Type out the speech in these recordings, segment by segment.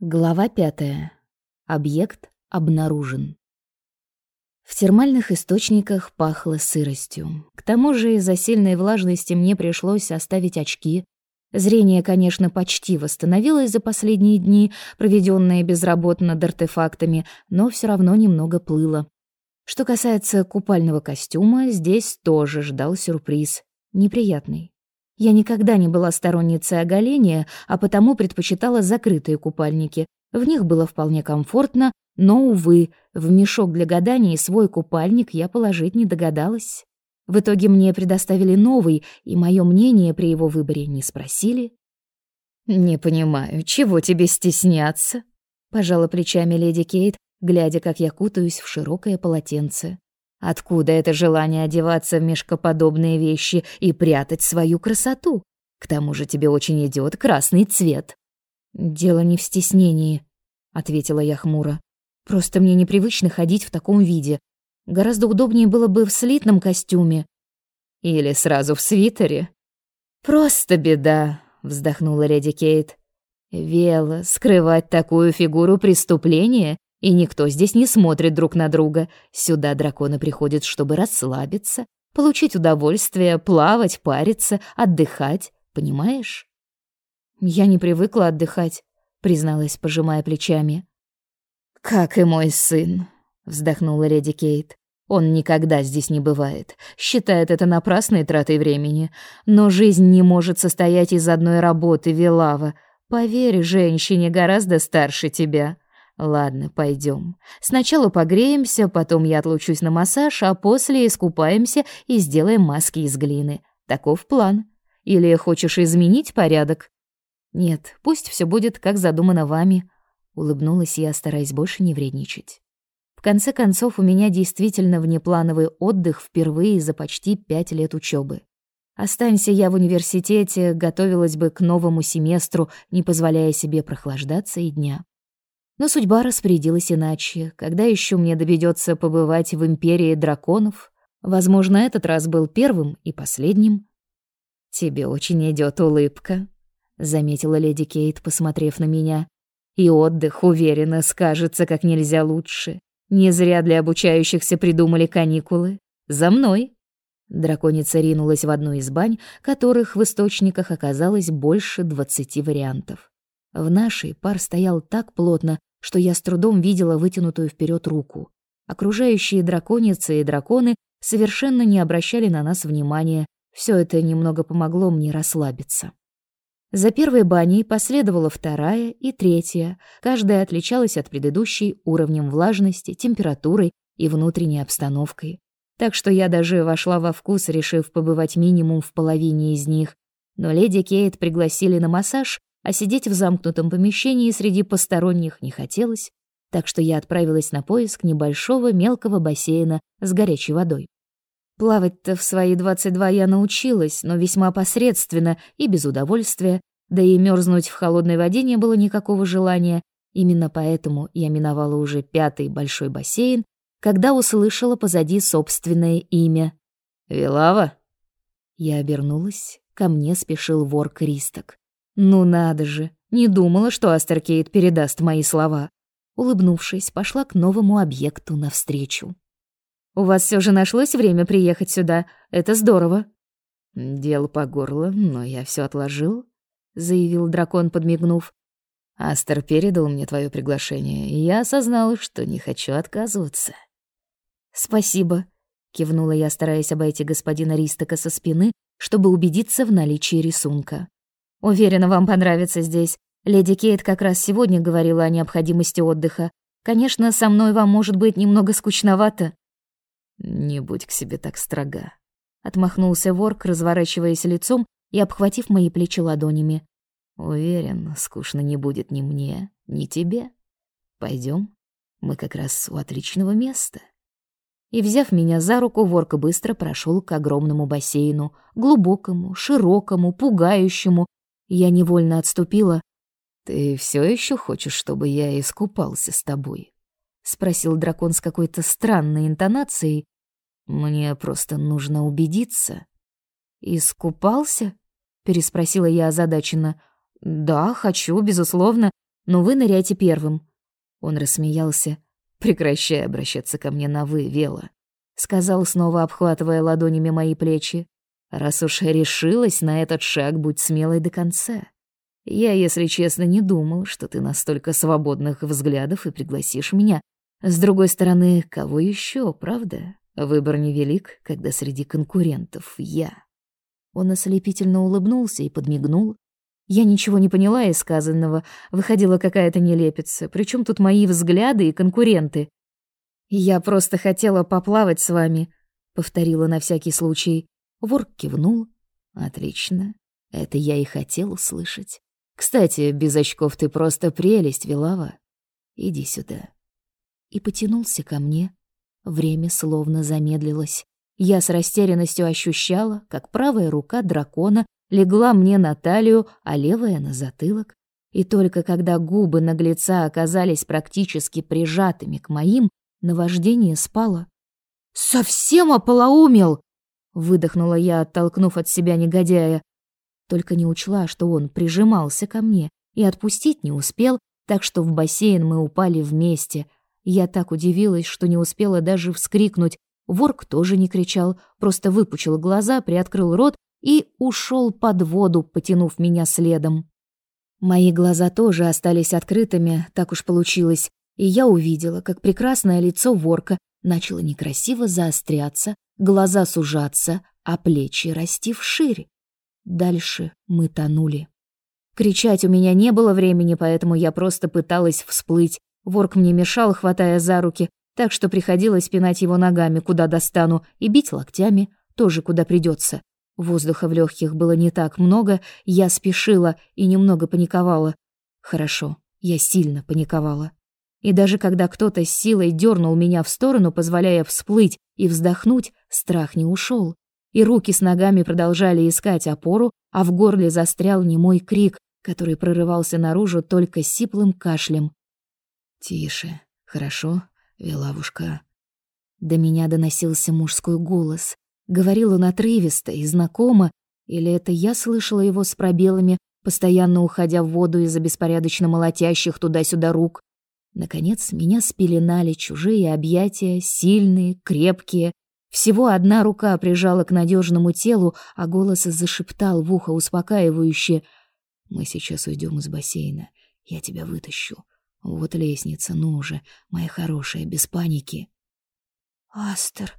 Глава пятая. Объект обнаружен. В термальных источниках пахло сыростью. К тому же из-за сильной влажности мне пришлось оставить очки. Зрение, конечно, почти восстановилось за последние дни, проведенные безработно над артефактами, но все равно немного плыло. Что касается купального костюма, здесь тоже ждал сюрприз. Неприятный. Я никогда не была сторонницей оголения, а потому предпочитала закрытые купальники. В них было вполне комфортно, но, увы, в мешок для гаданий свой купальник я положить не догадалась. В итоге мне предоставили новый, и мое мнение при его выборе не спросили. «Не понимаю, чего тебе стесняться?» — пожала плечами леди Кейт, глядя, как я кутаюсь в широкое полотенце. Откуда это желание одеваться в мешкоподобные вещи и прятать свою красоту? К тому же тебе очень идет красный цвет. Дело не в стеснении, ответила я хмуро. Просто мне непривычно ходить в таком виде. Гораздо удобнее было бы в слитном костюме или сразу в свитере. Просто беда, вздохнула леди Кейт. Вела, скрывать такую фигуру преступление и никто здесь не смотрит друг на друга. Сюда драконы приходят, чтобы расслабиться, получить удовольствие, плавать, париться, отдыхать. Понимаешь? Я не привыкла отдыхать, призналась, пожимая плечами. Как и мой сын, вздохнула леди Кейт. Он никогда здесь не бывает, считает это напрасной тратой времени. Но жизнь не может состоять из одной работы, Вилава. Поверь, женщине гораздо старше тебя. Ладно, пойдем. Сначала погреемся, потом я отлучусь на массаж, а после искупаемся и сделаем маски из глины. Таков план. Или хочешь изменить порядок? Нет, пусть все будет как задумано вами, улыбнулась я, стараясь больше не вредничать. В конце концов, у меня действительно внеплановый отдых впервые за почти пять лет учебы. Останься я в университете, готовилась бы к новому семестру, не позволяя себе прохлаждаться и дня. Но судьба распорядилась иначе. Когда еще мне доведется побывать в империи драконов? Возможно, этот раз был первым и последним. Тебе очень идет улыбка, заметила леди Кейт, посмотрев на меня. И отдых, уверенно, скажется как нельзя лучше. Не зря для обучающихся придумали каникулы. За мной. Драконица ринулась в одну из бань, которых в источниках оказалось больше двадцати вариантов. В нашей пар стоял так плотно, что я с трудом видела вытянутую вперед руку. Окружающие драконицы и драконы совершенно не обращали на нас внимания. Все это немного помогло мне расслабиться. За первой баней последовала вторая и третья. Каждая отличалась от предыдущей уровнем влажности, температурой и внутренней обстановкой. Так что я даже вошла во вкус, решив побывать минимум в половине из них. Но леди Кейт пригласили на массаж, а сидеть в замкнутом помещении среди посторонних не хотелось, так что я отправилась на поиск небольшого мелкого бассейна с горячей водой. Плавать-то в свои 22 я научилась, но весьма посредственно и без удовольствия, да и мерзнуть в холодной воде не было никакого желания. Именно поэтому я миновала уже пятый большой бассейн, когда услышала позади собственное имя. «Вилава?» Я обернулась, ко мне спешил вор Кристок. Ну надо же, не думала, что Астеркейт передаст мои слова. Улыбнувшись, пошла к новому объекту навстречу. У вас все же нашлось время приехать сюда. Это здорово. Дело по горло, но я все отложил, заявил дракон, подмигнув. Астер передал мне твое приглашение, и я осознала, что не хочу отказываться. Спасибо, кивнула я, стараясь обойти господина Ристока со спины, чтобы убедиться в наличии рисунка. Уверена, вам понравится здесь. Леди Кейт как раз сегодня говорила о необходимости отдыха. Конечно, со мной вам может быть немного скучновато. Не будь к себе так строга. Отмахнулся ворк, разворачиваясь лицом и обхватив мои плечи ладонями. Уверен, скучно не будет ни мне, ни тебе. Пойдем, мы как раз у отличного места. И, взяв меня за руку, ворка быстро прошел к огромному бассейну, глубокому, широкому, пугающему, я невольно отступила. «Ты все еще хочешь, чтобы я искупался с тобой?» — спросил дракон с какой-то странной интонацией. «Мне просто нужно убедиться». «Искупался?» — переспросила я озадаченно. «Да, хочу, безусловно. но вы ныряйте первым». Он рассмеялся. «Прекращай обращаться ко мне на «вы», Вела», — сказал, снова обхватывая ладонями мои плечи. «Раз уж решилась на этот шаг, будь смелой до конца. Я, если честно, не думал, что ты настолько свободных взглядов и пригласишь меня. С другой стороны, кого еще, правда? Выбор невелик, когда среди конкурентов я». Он ослепительно улыбнулся и подмигнул. Я ничего не поняла из сказанного, выходила какая-то нелепица. Причем тут мои взгляды и конкуренты? «Я просто хотела поплавать с вами», — повторила на всякий случай. Ворк кивнул. «Отлично. Это я и хотел услышать. Кстати, без очков ты просто прелесть, Вилава. Иди сюда». И потянулся ко мне. Время словно замедлилось. Я с растерянностью ощущала, как правая рука дракона легла мне на талию, а левая — на затылок. И только когда губы наглеца оказались практически прижатыми к моим, наваждение спало. «Совсем ополоумел!» — выдохнула я, оттолкнув от себя негодяя. Только не учла, что он прижимался ко мне и отпустить не успел, так что в бассейн мы упали вместе. Я так удивилась, что не успела даже вскрикнуть, Ворк тоже не кричал, просто выпучил глаза, приоткрыл рот и ушел под воду, потянув меня следом. Мои глаза тоже остались открытыми, так уж получилось, и я увидела, как прекрасное лицо ворка начало некрасиво заостряться, глаза сужаться, а плечи расти вширь. Дальше мы тонули. Кричать у меня не было времени, поэтому я просто пыталась всплыть. Ворк мне мешал, хватая за руки, так что приходилось пинать его ногами, куда достану, и бить локтями, тоже куда придется. Воздуха в легких было не так много, я спешила и немного паниковала. Хорошо, я сильно паниковала. И даже когда кто-то с силой дернул меня в сторону, позволяя всплыть и вздохнуть, страх не ушел. И руки с ногами продолжали искать опору, а в горле застрял немой крик, который прорывался наружу только сиплым кашлем. «Тише, хорошо?» Велавушка. До меня доносился мужской голос. Говорил он отрывисто и знакомо, или это я слышала его с пробелами, постоянно уходя в воду из-за беспорядочно молотящих туда-сюда рук. Наконец, меня спеленали чужие объятия, сильные, крепкие. Всего одна рука прижала к надежному телу, а голос зашептал в ухо успокаивающе. «Мы сейчас уйдем из бассейна. Я тебя вытащу. Вот лестница, ну же, моя хорошая, без паники. Астер,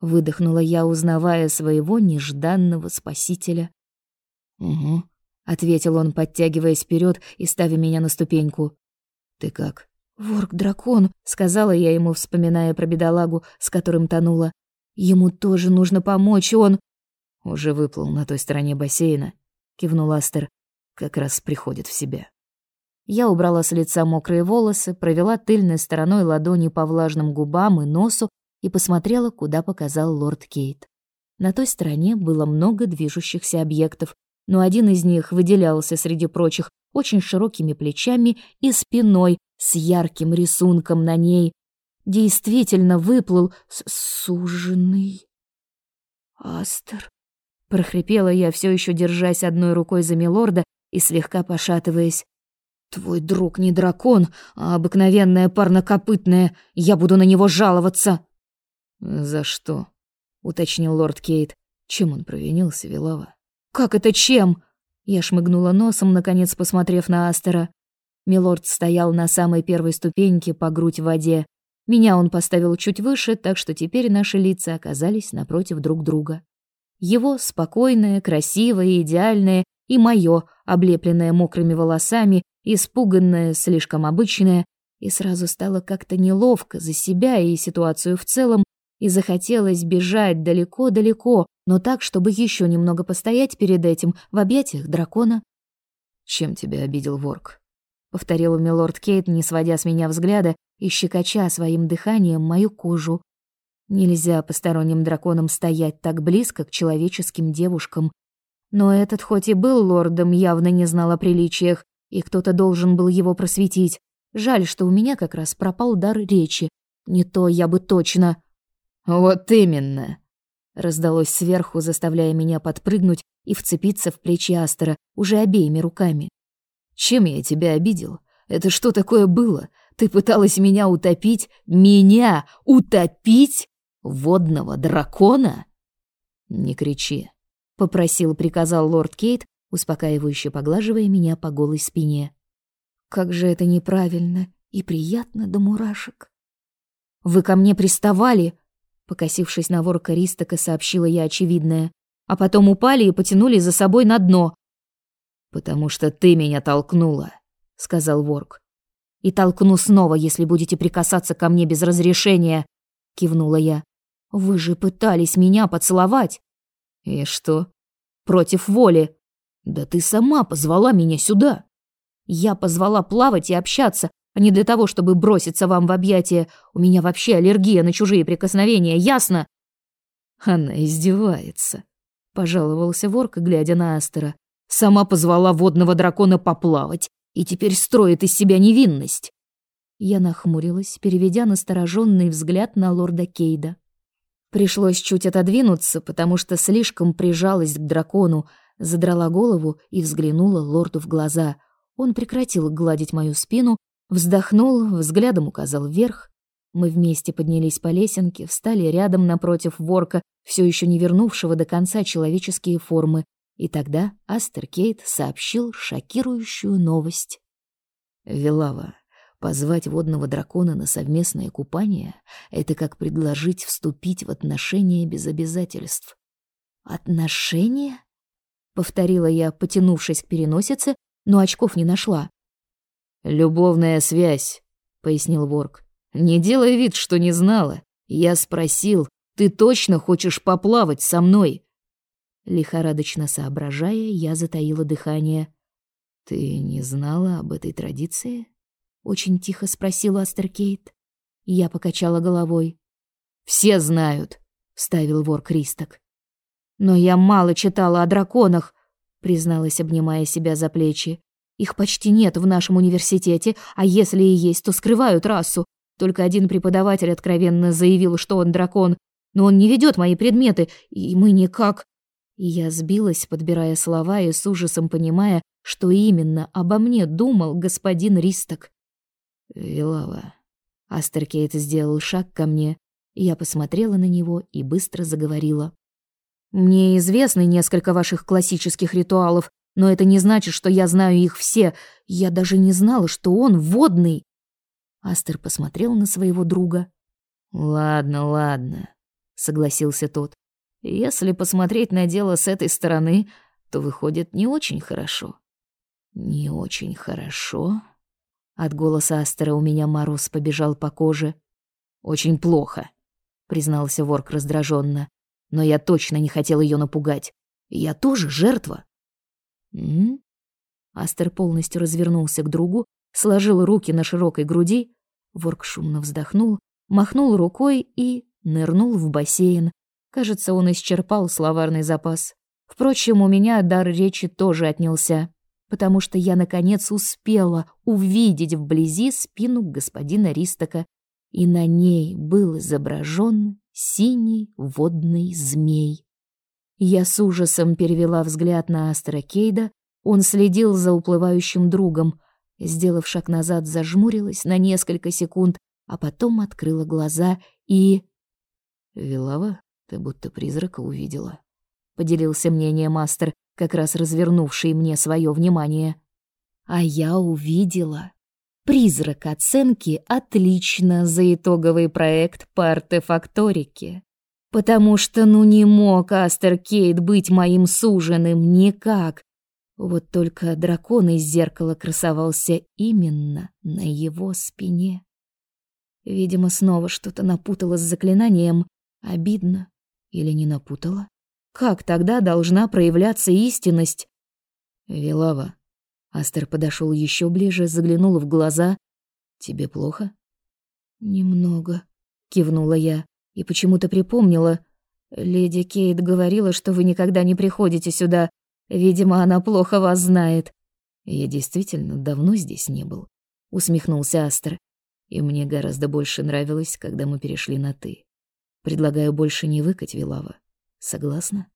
выдохнула я, узнавая своего нежданного спасителя. Угу, ответил он, подтягиваясь вперед и ставя меня на ступеньку. Ты как? Ворк-дракон, сказала я ему, вспоминая про бедолагу, с которым тонула. Ему тоже нужно помочь, он уже выплыл на той стороне бассейна, кивнул Астер. Как раз приходит в себя. Я убрала с лица мокрые волосы, провела тыльной стороной ладони по влажным губам и носу и посмотрела, куда показал лорд Кейт. На той стороне было много движущихся объектов, но один из них выделялся среди прочих очень широкими плечами и спиной с ярким рисунком на ней. Действительно выплыл суженный. «Астер», — прохрипела я, все еще держась одной рукой за милорда и слегка пошатываясь. Твой друг не дракон, а обыкновенная парнокопытная. Я буду на него жаловаться. За что? уточнил лорд Кейт. Чем он провинился, Вилава? Как это чем? Я шмыгнула носом, наконец посмотрев на Астера. Милорд стоял на самой первой ступеньке по грудь в воде. Меня он поставил чуть выше, так что теперь наши лица оказались напротив друг друга. Его спокойное, красивое, идеальное, и мое, облепленное мокрыми волосами, испуганная, слишком обычная, и сразу стало как-то неловко за себя и ситуацию в целом, и захотелось бежать далеко-далеко, но так, чтобы еще немного постоять перед этим в объятиях дракона. «Чем тебя обидел Ворк?» — повторил милорд Кейт, не сводя с меня взгляда и щекоча своим дыханием мою кожу. Нельзя посторонним драконам стоять так близко к человеческим девушкам. Но этот хоть и был лордом, явно не знал о приличиях, и кто-то должен был его просветить. Жаль, что у меня как раз пропал дар речи. Не то я бы точно... «Вот именно!» Раздалось сверху, заставляя меня подпрыгнуть и вцепиться в плечи Астера уже обеими руками. «Чем я тебя обидел? Это что такое было? Ты пыталась меня утопить? Меня утопить? Водного дракона? Не кричи, попросил, приказал лорд Кейт, успокаивающе поглаживая меня по голой спине. Как же это неправильно и приятно до мурашек. Вы ко мне приставали, покосившись на ворка Ристока, сообщила я очевидное, а потом упали и потянули за собой на дно. Потому что ты меня толкнула, сказал ворк. И толкну снова, если будете прикасаться ко мне без разрешения, кивнула я. Вы же пытались меня поцеловать. И что? Против воли. Да ты сама позвала меня сюда. Я позвала плавать и общаться, а не для того, чтобы броситься вам в объятия. У меня вообще аллергия на чужие прикосновения, ясно? Она издевается, пожаловался Ворка, глядя на Астера. Сама позвала водного дракона поплавать и теперь строит из себя невинность. Я нахмурилась, переведя настороженный взгляд на лорда Кейда. Пришлось чуть отодвинуться, потому что слишком прижалась к дракону, задрала голову и взглянула лорду в глаза. Он прекратил гладить мою спину, вздохнул, взглядом указал вверх. Мы вместе поднялись по лесенке, встали рядом напротив ворка, все еще не вернувшего до конца человеческие формы, и тогда Астер Кейт сообщил шокирующую новость. «Велава, Позвать водного дракона на совместное купание — это как предложить вступить в отношения без обязательств. «Отношения?» — повторила я, потянувшись к переносице, но очков не нашла. «Любовная связь», — пояснил Ворк. «Не делай вид, что не знала. Я спросил, ты точно хочешь поплавать со мной?» Лихорадочно соображая, я затаила дыхание. «Ты не знала об этой традиции?» очень тихо спросила Астеркейт. Я покачала головой. Все знают, вставил вор Кристок. Но я мало читала о драконах, призналась, обнимая себя за плечи. Их почти нет в нашем университете, а если и есть, то скрывают расу. Только один преподаватель откровенно заявил, что он дракон, но он не ведет мои предметы, и мы никак... И я сбилась, подбирая слова и с ужасом понимая, что именно обо мне думал господин Ристок. «Вилава». Астеркейт сделал шаг ко мне. Я посмотрела на него и быстро заговорила. «Мне известны несколько ваших классических ритуалов, но это не значит, что я знаю их все. Я даже не знала, что он водный». Астер посмотрел на своего друга. «Ладно, ладно», — согласился тот. «Если посмотреть на дело с этой стороны, то выходит не очень хорошо». «Не очень хорошо?» От голоса Астера у меня мороз побежал по коже. «Очень плохо», — признался Ворк раздраженно. «Но я точно не хотел ее напугать. Я тоже жертва». «М?», Астер полностью развернулся к другу, сложил руки на широкой груди. Ворк шумно вздохнул, махнул рукой и нырнул в бассейн. Кажется, он исчерпал словарный запас. Впрочем, у меня дар речи тоже отнялся потому что я, наконец, успела увидеть вблизи спину господина Ристока, и на ней был изображен синий водный змей. Я с ужасом перевела взгляд на Астра Кейда, он следил за уплывающим другом. Сделав шаг назад, зажмурилась на несколько секунд, а потом открыла глаза и... «Вилава, ты будто призрака увидела», — поделился мнением Мастер, как раз развернувший мне свое внимание. А я увидела. Призрак оценки отлично за итоговый проект по артефакторике. Потому что ну не мог Астер Кейт быть моим суженым никак. Вот только дракон из зеркала красовался именно на его спине. Видимо, снова что-то напутала с заклинанием. Обидно. Или не напутала? Как тогда должна проявляться истинность? Вилава. Астер подошел еще ближе, заглянул в глаза. Тебе плохо? Немного, кивнула я и почему-то припомнила. Леди Кейт говорила, что вы никогда не приходите сюда. Видимо, она плохо вас знает. Я действительно давно здесь не был, усмехнулся Астер. И мне гораздо больше нравилось, когда мы перешли на ты. Предлагаю больше не выкать Вилава. Согласна?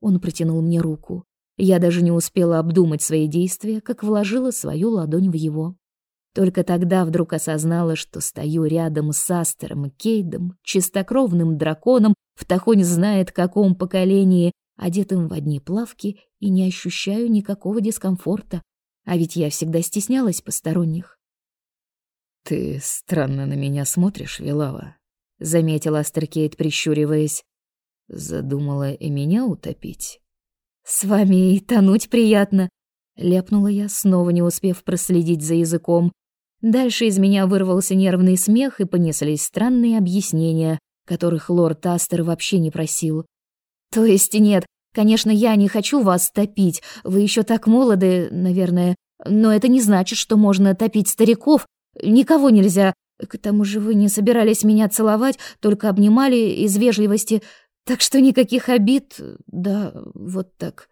Он протянул мне руку. Я даже не успела обдумать свои действия, как вложила свою ладонь в его. Только тогда вдруг осознала, что стою рядом с Астером Кейдом, чистокровным драконом, в тахонь знает каком поколении, одетым в одни плавки, и не ощущаю никакого дискомфорта. А ведь я всегда стеснялась посторонних. «Ты странно на меня смотришь, Вилава», — заметил Астеркейт, прищуриваясь. «Задумала и меня утопить?» «С вами и тонуть приятно», — ляпнула я, снова не успев проследить за языком. Дальше из меня вырвался нервный смех и понеслись странные объяснения, которых лорд Астер вообще не просил. «То есть нет, конечно, я не хочу вас топить, вы еще так молоды, наверное, но это не значит, что можно топить стариков, никого нельзя. К тому же вы не собирались меня целовать, только обнимали из вежливости, так что никаких обид, да, вот так.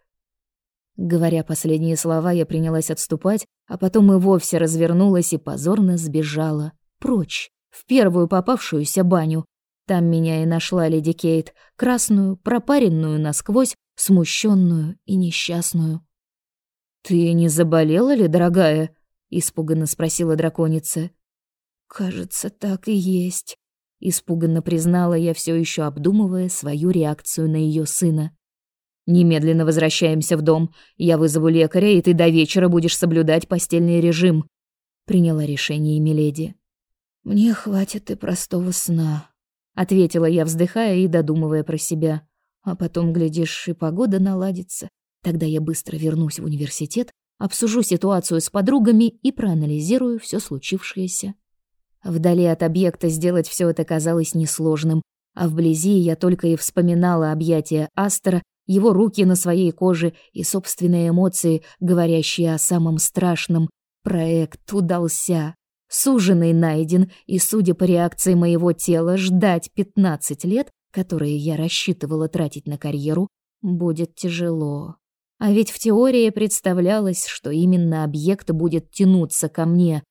Говоря последние слова, я принялась отступать, а потом и вовсе развернулась и позорно сбежала. Прочь, в первую попавшуюся баню. Там меня и нашла леди Кейт, красную, пропаренную насквозь, смущенную и несчастную. «Ты не заболела ли, дорогая?» — испуганно спросила драконица. «Кажется, так и есть», Испуганно признала я все еще обдумывая свою реакцию на ее сына. «Немедленно возвращаемся в дом. Я вызову лекаря, и ты до вечера будешь соблюдать постельный режим», — приняла решение Миледи. «Мне хватит и простого сна», — ответила я, вздыхая и додумывая про себя. «А потом, глядишь, и погода наладится. Тогда я быстро вернусь в университет, обсужу ситуацию с подругами и проанализирую все случившееся». Вдали от объекта сделать все это казалось несложным, а вблизи я только и вспоминала объятия Астера, его руки на своей коже и собственные эмоции, говорящие о самом страшном. Проект удался. Суженый найден, и, судя по реакции моего тела, ждать 15 лет, которые я рассчитывала тратить на карьеру, будет тяжело. А ведь в теории представлялось, что именно объект будет тянуться ко мне,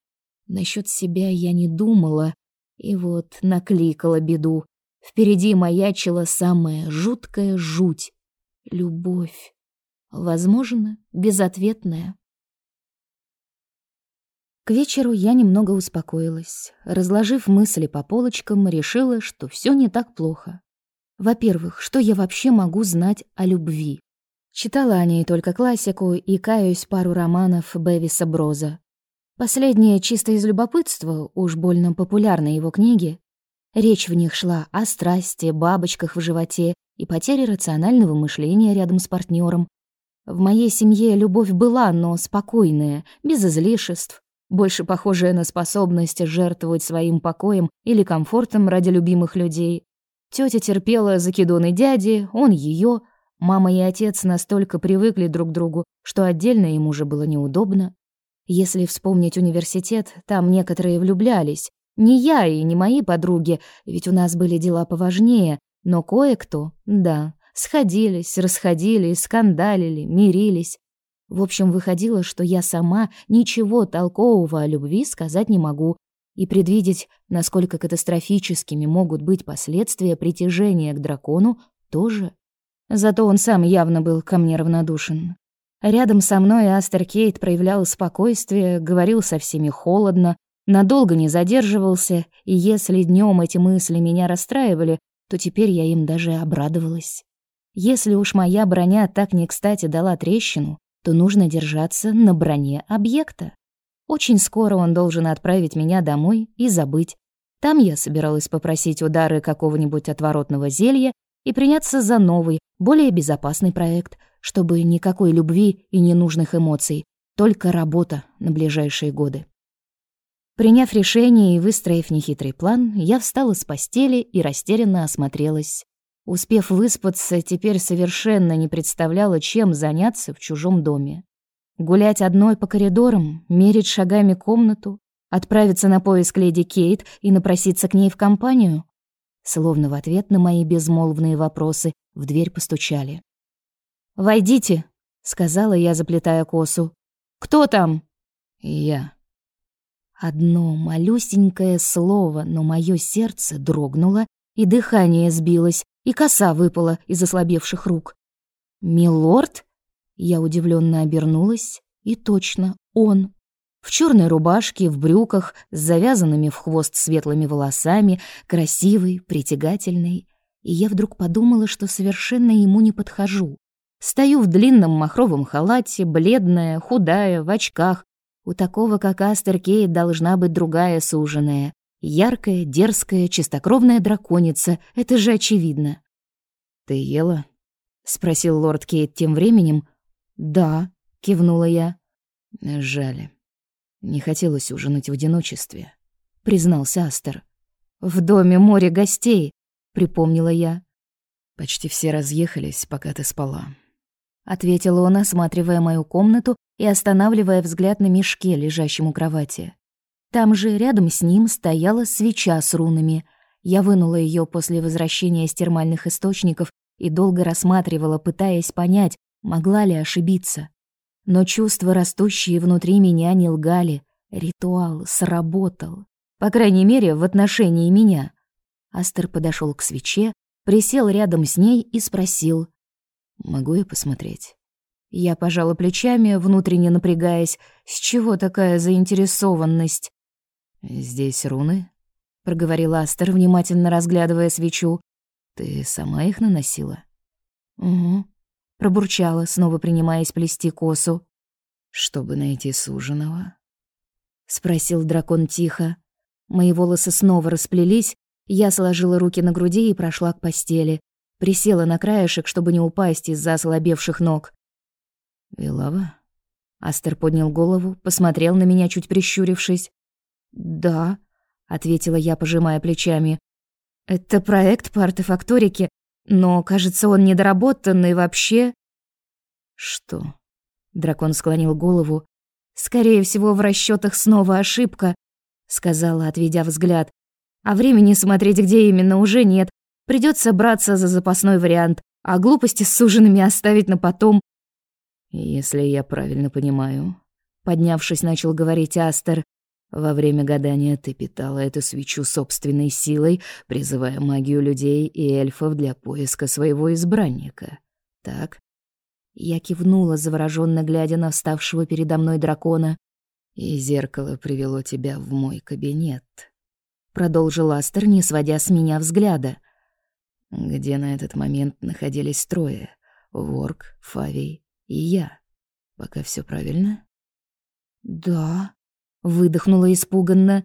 Насчет себя я не думала, и вот накликала беду. Впереди маячила самая жуткая жуть — любовь. Возможно, безответная. К вечеру я немного успокоилась. Разложив мысли по полочкам, решила, что все не так плохо. Во-первых, что я вообще могу знать о любви? Читала о ней только классику и, каюсь, пару романов Бевиса Броза. Последнее чисто из любопытства, уж больно популярны его книги. Речь в них шла о страсти, бабочках в животе и потере рационального мышления рядом с партнером. В моей семье любовь была, но спокойная, без излишеств, больше похожая на способность жертвовать своим покоем или комфортом ради любимых людей. Тётя терпела закидоны дяди, он её. Мама и отец настолько привыкли друг к другу, что отдельно им уже было неудобно. Если вспомнить университет, там некоторые влюблялись. Не я и не мои подруги, ведь у нас были дела поважнее, но кое-кто, да, сходились, расходились, скандалили, мирились. В общем, выходило, что я сама ничего толкового о любви сказать не могу, и предвидеть, насколько катастрофическими могут быть последствия притяжения к дракону, тоже. Зато он сам явно был ко мне равнодушен. Рядом со мной Астер Кейт проявлял спокойствие, говорил со всеми холодно, надолго не задерживался, и если днем эти мысли меня расстраивали, то теперь я им даже обрадовалась. Если уж моя броня так не кстати дала трещину, то нужно держаться на броне объекта. Очень скоро он должен отправить меня домой и забыть. Там я собиралась попросить удары какого-нибудь отворотного зелья и приняться за новый, более безопасный проект — чтобы никакой любви и ненужных эмоций, только работа на ближайшие годы. Приняв решение и выстроив нехитрый план, я встала с постели и растерянно осмотрелась. Успев выспаться, теперь совершенно не представляла, чем заняться в чужом доме. Гулять одной по коридорам, мерить шагами комнату, отправиться на поиск леди Кейт и напроситься к ней в компанию? Словно в ответ на мои безмолвные вопросы в дверь постучали. «Войдите», — сказала я, заплетая косу. «Кто там?» «Я». Одно малюсенькое слово, но мое сердце дрогнуло, и дыхание сбилось, и коса выпала из ослабевших рук. «Милорд?» Я удивленно обернулась, и точно он. В черной рубашке, в брюках, с завязанными в хвост светлыми волосами, красивый, притягательный. И я вдруг подумала, что совершенно ему не подхожу. Стою в длинном махровом халате, бледная, худая, в очках. У такого, как Астер Кейт, должна быть другая суженая. Яркая, дерзкая, чистокровная драконица. Это же очевидно. «Ты ела?» — спросил лорд Кейт тем временем. «Да», — кивнула я. «Жаль. Не хотелось ужинать в одиночестве», — признался Астер. «В доме море гостей», — припомнила я. «Почти все разъехались, пока ты спала», — ответил он, осматривая мою комнату и останавливая взгляд на мешке, лежащем у кровати. Там же, рядом с ним, стояла свеча с рунами. Я вынула ее после возвращения из термальных источников и долго рассматривала, пытаясь понять, могла ли ошибиться. Но чувства, растущие внутри меня, не лгали. Ритуал сработал. По крайней мере, в отношении меня. Астер подошел к свече, присел рядом с ней и спросил. «Могу я посмотреть?» Я пожала плечами, внутренне напрягаясь. С чего такая заинтересованность? «Здесь руны?» — проговорил Астер, внимательно разглядывая свечу. «Ты сама их наносила?» «Угу», Пробурчала, снова принимаясь плести косу. «Чтобы найти суженого?» Спросил дракон тихо. Мои волосы снова расплелись, я сложила руки на груди и прошла к постели. Присела на краешек, чтобы не упасть из-за ослабевших ног. «Вилава?» Астер поднял голову, посмотрел на меня, чуть прищурившись. «Да», — ответила я, пожимая плечами. «Это проект по артефакторике. Но, кажется, он недоработан и вообще... Что? Дракон склонил голову. Скорее всего, в расчетах снова ошибка, сказала, отведя взгляд. А времени смотреть, где именно, уже нет. Придется браться за запасной вариант, а глупости с суженными оставить на потом. Если я правильно понимаю, поднявшись, начал говорить Астер, во время гадания ты питала эту свечу собственной силой, призывая магию людей и эльфов для поиска своего избранника. Так? Я кивнула, завороженно глядя на вставшего передо мной дракона. И зеркало привело тебя в мой кабинет. Продолжил Астер, не сводя с меня взгляда. Где на этот момент находились трое. Ворк, Фавий и я. Пока все правильно? Да, Выдохнула испуганно.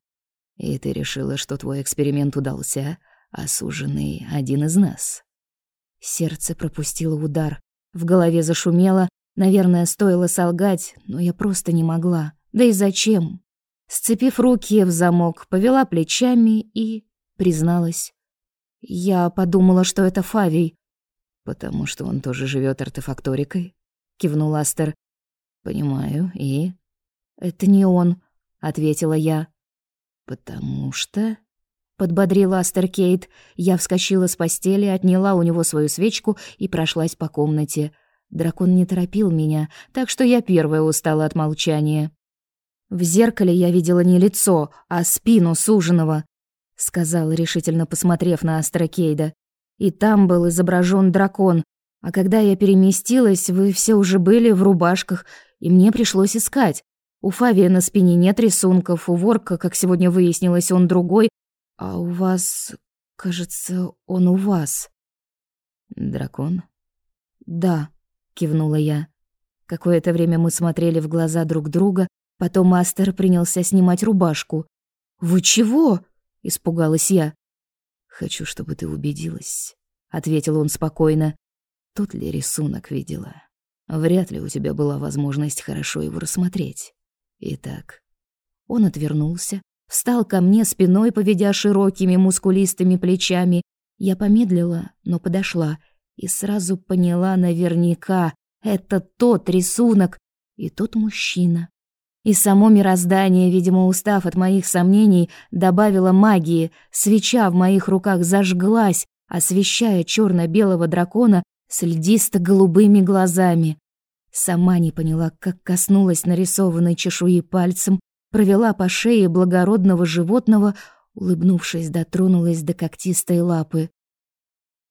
«И ты решила, что твой эксперимент удался, а суженый один из нас?» Сердце пропустило удар. В голове зашумело. Наверное, стоило солгать, но я просто не могла. Да и зачем? Сцепив руки в замок, повела плечами и призналась. Я подумала, что это Фавий. «Потому что он тоже живет артефакторикой?» — кивнул Астер. «Понимаю, и...» «Это не он», ответила я. Потому что подбодрила Астер Кейт. Я вскочила с постели, отняла у него свою свечку и прошлась по комнате. Дракон не торопил меня, так что я первая устала от молчания. В зеркале я видела не лицо, а спину суженого, сказала решительно, посмотрев на Астрокейда. И там был изображен дракон. А когда я переместилась, вы все уже были в рубашках, и мне пришлось искать. У Фавия на спине нет рисунков, у Ворка, как сегодня выяснилось, он другой, а у вас, кажется, он у вас. Дракон? Да, кивнула я. Какое-то время мы смотрели в глаза друг друга, потом мастер принялся снимать рубашку. Вы чего? испугалась я. Хочу, чтобы ты убедилась, ответил он спокойно. Тут ли рисунок видела? Вряд ли у тебя была возможность хорошо его рассмотреть. Итак, он отвернулся, встал ко мне спиной, поведя широкими мускулистыми плечами. Я помедлила, но подошла и сразу поняла наверняка, это тот рисунок и тот мужчина. И само мироздание, видимо, устав от моих сомнений, добавило магии. Свеча в моих руках зажглась, освещая черно белого дракона с льдисто-голубыми глазами. Сама не поняла, как коснулась нарисованной чешуи пальцем, провела по шее благородного животного, улыбнувшись, дотронулась до когтистой лапы.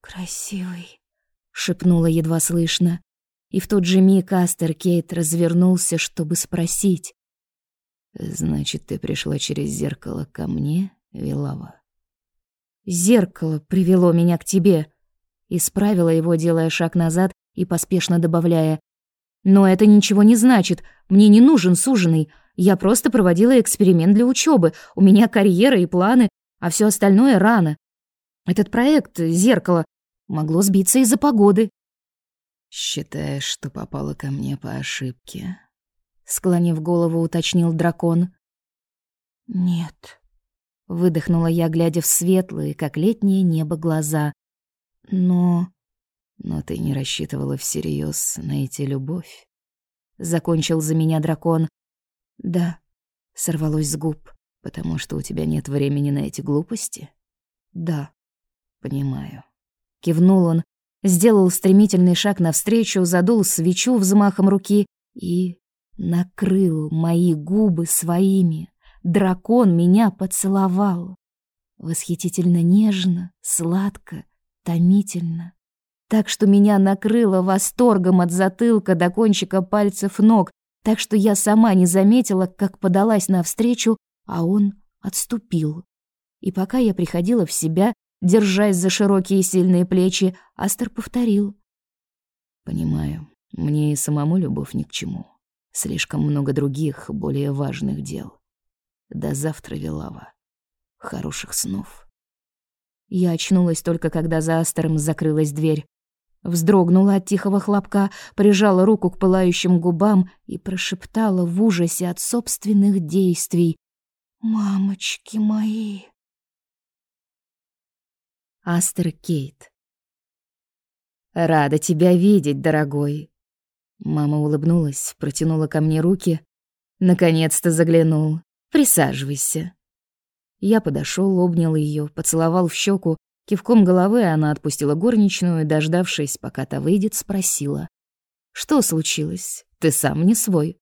«Красивый», — шепнула едва слышно. И в тот же миг Астер Кейт развернулся, чтобы спросить. Значит, ты пришла через зеркало ко мне, Вилава. Зеркало привело меня к тебе. Исправила его, делая шаг назад и поспешно добавляя. Но это ничего не значит. Мне не нужен суженый. Я просто проводила эксперимент для учебы. У меня карьера и планы, а все остальное рано. Этот проект «Зеркало» могло сбиться из-за погоды. «Считаешь, что попала ко мне по ошибке?» Склонив голову, уточнил дракон. «Нет», — выдохнула я, глядя в светлые, как летнее небо, глаза. «Но...» «Но ты не рассчитывала всерьез найти любовь?» Закончил за меня дракон. «Да», — сорвалось с губ. «Потому что у тебя нет времени на эти глупости?» «Да». «Понимаю». Кивнул он, сделал стремительный шаг навстречу, задул свечу взмахом руки и накрыл мои губы своими. Дракон меня поцеловал. Восхитительно нежно, сладко, томительно. Так что меня накрыло восторгом от затылка до кончика пальцев ног, так что я сама не заметила, как подалась навстречу, а он отступил. И пока я приходила в себя, держась за широкие сильные плечи, Астер повторил. «Понимаю, мне и самому любовь ни к чему. Слишком много других, более важных дел. До завтра, Велава. Хороших снов». Я очнулась только, когда за Астером закрылась дверь. Вздрогнула от тихого хлопка, прижала руку к пылающим губам и прошептала в ужасе от собственных действий. «Мамочки мои!» Астер Кейт. «Рада тебя видеть, дорогой!» Мама улыбнулась, протянула ко мне руки. «Наконец-то заглянул. Присаживайся». Я подошел, обнял ее, поцеловал в щеку. Кивком головы она отпустила горничную, дождавшись, пока та выйдет, спросила. «Что случилось? Ты сам не свой».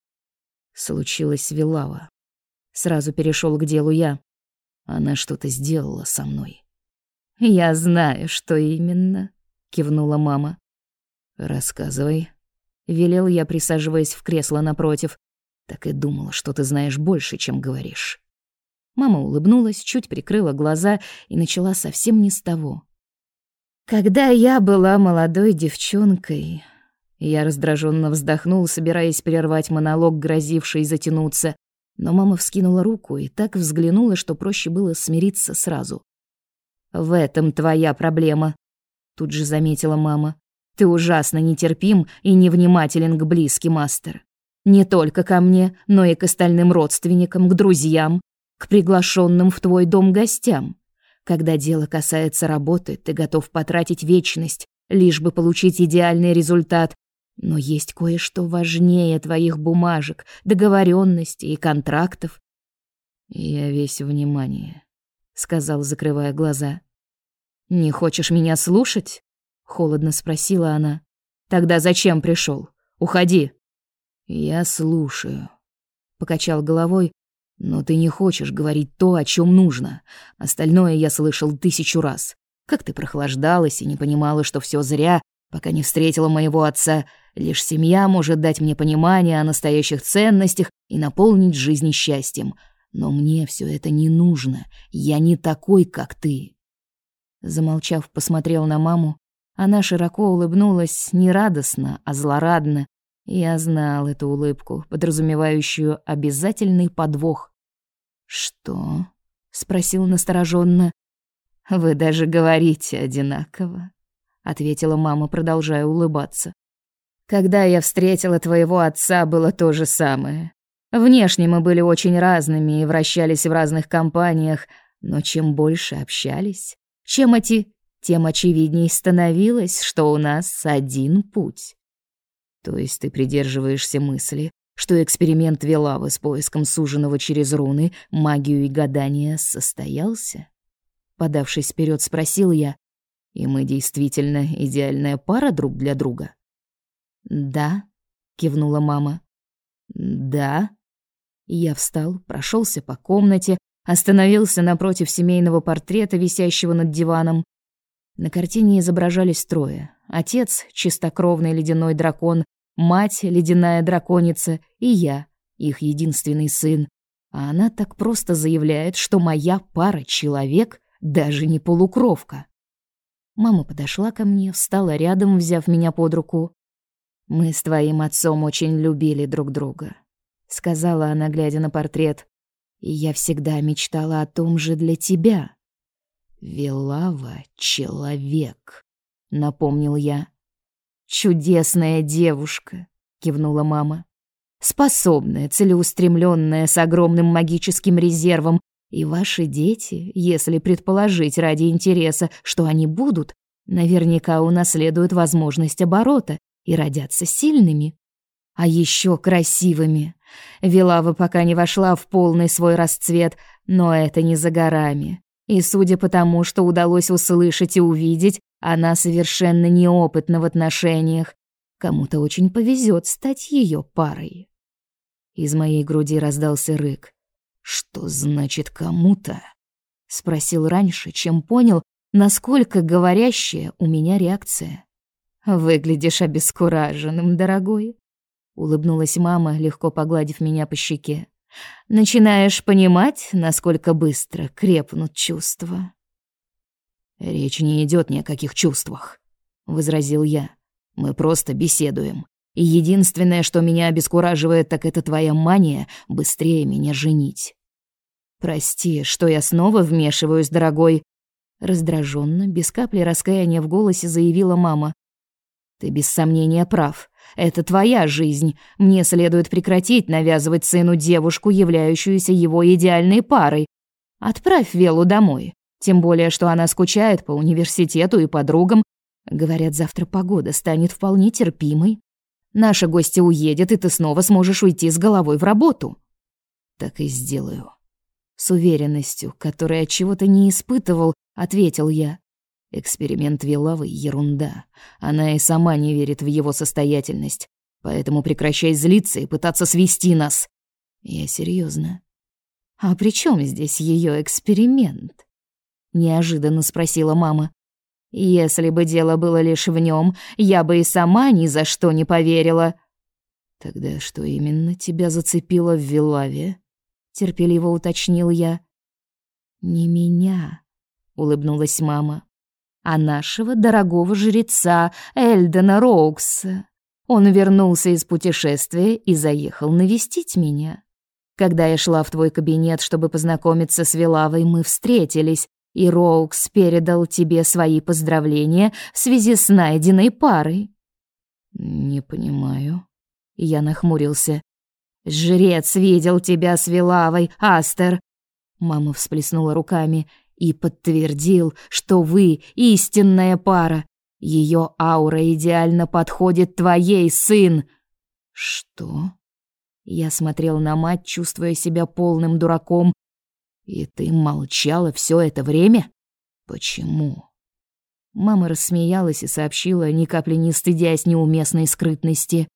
Случилось Вилава. Сразу перешел к делу я. Она что-то сделала со мной. «Я знаю, что именно», — кивнула мама. «Рассказывай», — велел я, присаживаясь в кресло напротив. «Так и думала, что ты знаешь больше, чем говоришь». Мама улыбнулась, чуть прикрыла глаза и начала совсем не с того. «Когда я была молодой девчонкой...» Я раздраженно вздохнул, собираясь прервать монолог, грозивший затянуться. Но мама вскинула руку и так взглянула, что проще было смириться сразу. В этом твоя проблема, тут же заметила мама. Ты ужасно нетерпим и невнимателен к близким, мастер. Не только ко мне, но и к остальным родственникам, к друзьям, к приглашенным в твой дом гостям. Когда дело касается работы, ты готов потратить вечность, лишь бы получить идеальный результат. Но есть кое-что важнее твоих бумажек, договоренностей и контрактов. Я весь внимание, сказал, закрывая глаза. «Не хочешь меня слушать?» — холодно спросила она. «Тогда зачем пришел? Уходи!» «Я слушаю», — покачал головой, «но ты не хочешь говорить то, о чем нужно. Остальное я слышал тысячу раз. Как ты прохлаждалась и не понимала, что все зря, пока не встретила моего отца. Лишь семья может дать мне понимание о настоящих ценностях и наполнить жизнь счастьем. Но мне все это не нужно. Я не такой, как ты». Замолчав, посмотрел на маму. Она широко улыбнулась не радостно, а злорадно. Я знал эту улыбку, подразумевающую обязательный подвох. «Что?» — спросил настороженно. «Вы даже говорите одинаково», — ответила мама, продолжая улыбаться. «Когда я встретила твоего отца, было то же самое. Внешне мы были очень разными и вращались в разных компаниях, но чем больше общались, чем эти, тем очевидней становилось, что у нас один путь. То есть ты придерживаешься мысли, что эксперимент Велавы с поиском суженого через руны, магию и гадания состоялся? Подавшись вперед, спросил я, и мы действительно идеальная пара друг для друга? Да, кивнула мама. Да. Я встал, прошелся по комнате, Остановился напротив семейного портрета, висящего над диваном. На картине изображались трое. Отец — чистокровный ледяной дракон, мать — ледяная драконица и я, их единственный сын. А она так просто заявляет, что моя пара человек даже не полукровка. Мама подошла ко мне, встала рядом, взяв меня под руку. «Мы с твоим отцом очень любили друг друга», — сказала она, глядя на портрет. «И я всегда мечтала о том же для тебя». «Велава — человек», — напомнил я. «Чудесная девушка», — кивнула мама. «Способная, целеустремленная, с огромным магическим резервом. И ваши дети, если предположить ради интереса, что они будут, наверняка унаследуют возможность оборота и родятся сильными. А еще красивыми. Вилава пока не вошла в полный свой расцвет, но это не за горами. И судя по тому, что удалось услышать и увидеть, она совершенно неопытна в отношениях. Кому-то очень повезет стать ее парой. Из моей груди раздался рык. «Что значит кому-то?» Спросил раньше, чем понял, насколько говорящая у меня реакция. «Выглядишь обескураженным, дорогой», — улыбнулась мама, легко погладив меня по щеке. «Начинаешь понимать, насколько быстро крепнут чувства». «Речь не идет ни о каких чувствах», — возразил я. «Мы просто беседуем. И единственное, что меня обескураживает, так это твоя мания быстрее меня женить». «Прости, что я снова вмешиваюсь, дорогой», Раздраженно, без капли раскаяния в голосе заявила мама. Ты без сомнения прав. Это твоя жизнь. Мне следует прекратить навязывать сыну девушку, являющуюся его идеальной парой. Отправь Велу домой. Тем более, что она скучает по университету и подругам. Говорят, завтра погода станет вполне терпимой. Наша гостья уедет, и ты снова сможешь уйти с головой в работу. Так и сделаю. С уверенностью, которой от чего-то не испытывал, ответил я. Эксперимент Вилавы — ерунда. Она и сама не верит в его состоятельность. Поэтому прекращай злиться и пытаться свести нас. Я серьезно. А при чем здесь ее эксперимент? Неожиданно спросила мама. Если бы дело было лишь в нем, я бы и сама ни за что не поверила. Тогда что именно тебя зацепило в Вилаве? Терпеливо уточнил я. Не меня, улыбнулась мама а нашего дорогого жреца Эльдена Роукса. Он вернулся из путешествия и заехал навестить меня. Когда я шла в твой кабинет, чтобы познакомиться с Вилавой, мы встретились, и Роукс передал тебе свои поздравления в связи с найденной парой. Не понимаю. Я нахмурился. Жрец видел тебя с Вилавой, Астер. Мама всплеснула руками и подтвердил, что вы истинная пара. Ее аура идеально подходит твоей, сын. Что? Я смотрел на мать, чувствуя себя полным дураком. И ты молчала все это время? Почему? Мама рассмеялась и сообщила, ни капли не стыдясь неуместной скрытности.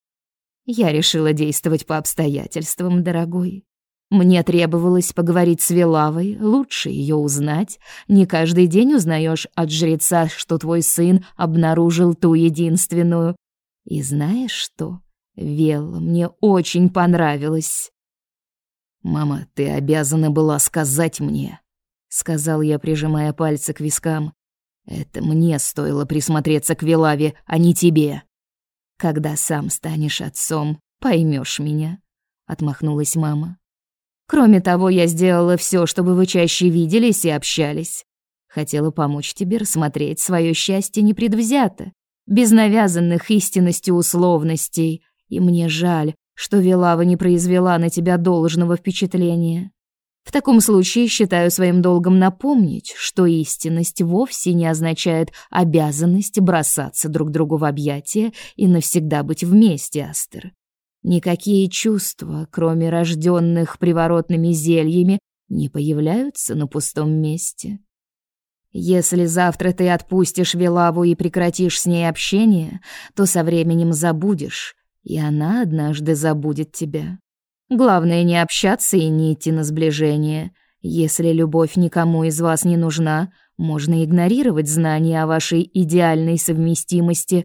Я решила действовать по обстоятельствам, дорогой. Мне требовалось поговорить с Велавой, лучше ее узнать. Не каждый день узнаешь от жреца, что твой сын обнаружил ту единственную. И знаешь что? Вела мне очень понравилась. «Мама, ты обязана была сказать мне», — сказал я, прижимая пальцы к вискам. «Это мне стоило присмотреться к Велаве, а не тебе». «Когда сам станешь отцом, поймешь меня», — отмахнулась мама. Кроме того, я сделала все, чтобы вы чаще виделись и общались. Хотела помочь тебе рассмотреть свое счастье непредвзято, без навязанных истинностью условностей. И мне жаль, что Велава не произвела на тебя должного впечатления. В таком случае считаю своим долгом напомнить, что истинность вовсе не означает обязанность бросаться друг другу в объятия и навсегда быть вместе, Астер. Никакие чувства, кроме рожденных приворотными зельями, не появляются на пустом месте. Если завтра ты отпустишь Велаву и прекратишь с ней общение, то со временем забудешь, и она однажды забудет тебя. Главное не общаться и не идти на сближение. Если любовь никому из вас не нужна, можно игнорировать знания о вашей идеальной совместимости.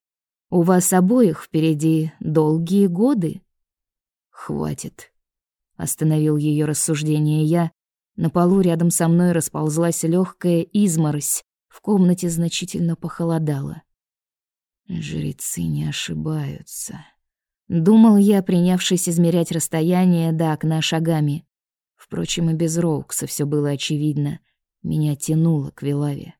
У вас обоих впереди долгие годы. Хватит. остановил ее рассуждение я. На полу рядом со мной расползлась легкая изморозь, в комнате значительно похолодало. Жрецы не ошибаются. Думал я, принявшись измерять расстояние до окна шагами. Впрочем, и без Роукса все было очевидно. Меня тянуло к Вилаве.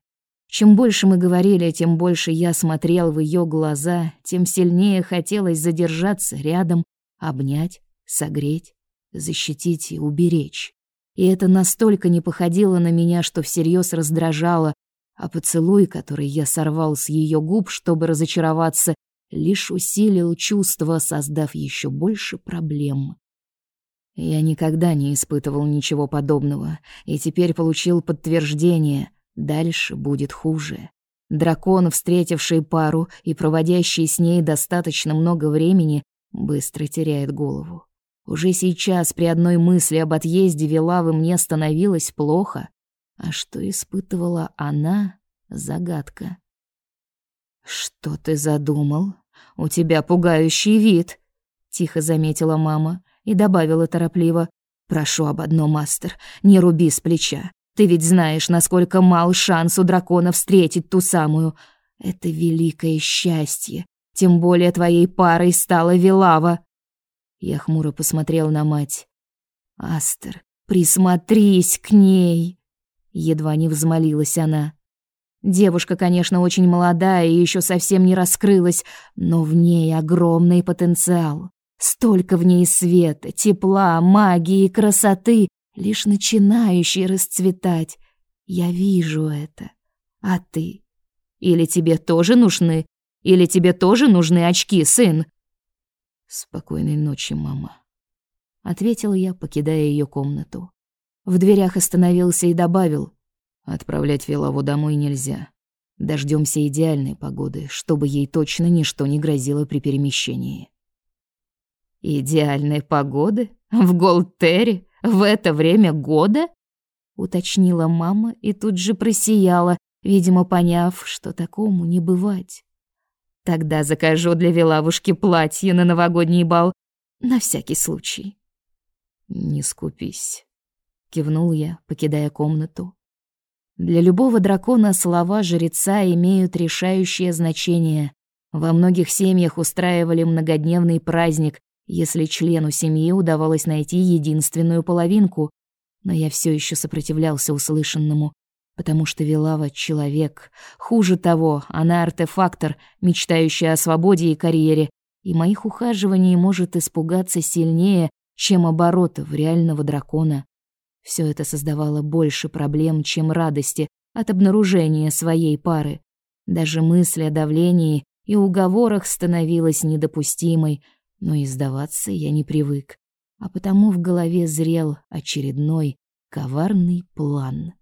Чем больше мы говорили, тем больше я смотрел в ее глаза, тем сильнее хотелось задержаться рядом, обнять, согреть, защитить и уберечь. И это настолько не походило на меня, что всерьез раздражало, а поцелуй, который я сорвал с ее губ, чтобы разочароваться, лишь усилил чувство, создав еще больше проблем. Я никогда не испытывал ничего подобного, и теперь получил подтверждение. Дальше будет хуже. Дракон, встретивший пару и проводящий с ней достаточно много времени, быстро теряет голову. Уже сейчас при одной мысли об отъезде Вилавы мне становилось плохо, а что испытывала она — загадка. «Что ты задумал? У тебя пугающий вид», — тихо заметила мама и добавила торопливо. «Прошу об одном, мастер, не руби с плеча. Ты ведь знаешь, насколько мал шанс у дракона встретить ту самую. Это великое счастье. Тем более твоей парой стала Вилава». Я хмуро посмотрел на мать. «Астер, присмотрись к ней!» Едва не взмолилась она. Девушка, конечно, очень молодая и еще совсем не раскрылась, но в ней огромный потенциал. Столько в ней света, тепла, магии и красоты, лишь начинающей расцветать. Я вижу это. А ты? Или тебе тоже нужны? Или тебе тоже нужны очки, сын? Спокойной ночи, мама, ответил я, покидая ее комнату. В дверях остановился и добавил: "Отправлять Вилаву домой нельзя. Дождемся идеальной погоды, чтобы ей точно ничто не грозило при перемещении". Идеальной погоды в Голтере в это время года? уточнила мама и тут же просияла, видимо, поняв, что такому не бывать. Тогда закажу для Вилавушки платье на новогодний бал на всякий случай. Не скупись кивнул я, покидая комнату. Для любого дракона слова жреца имеют решающее значение. Во многих семьях устраивали многодневный праздник, если члену семьи удавалось найти единственную половинку, но я все еще сопротивлялся услышанному, потому что Вилава — человек. Хуже того, она артефактор, мечтающий о свободе и карьере, и моих ухаживаний может испугаться сильнее, чем оборотов реального дракона. Все это создавало больше проблем, чем радости от обнаружения своей пары. Даже мысль о давлении и уговорах становилась недопустимой, но и сдаваться я не привык, а потому в голове зрел очередной коварный план.